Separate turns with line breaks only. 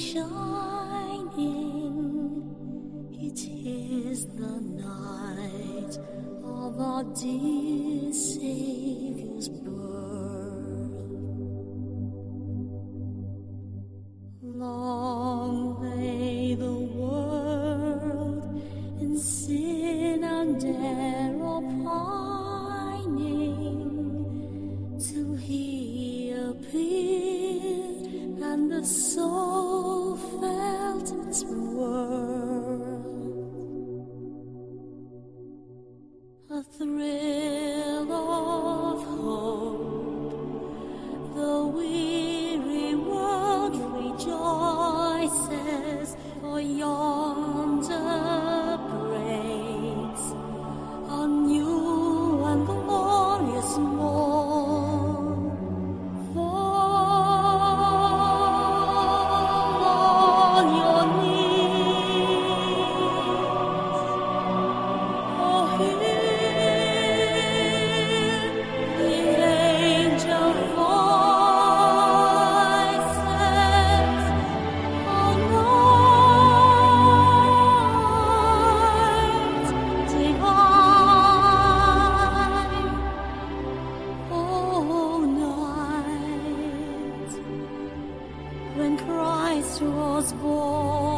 shining. It is the night of our dear Savior's birth. Long lay the world in sin and error pining till he appeared and the soul felt was born.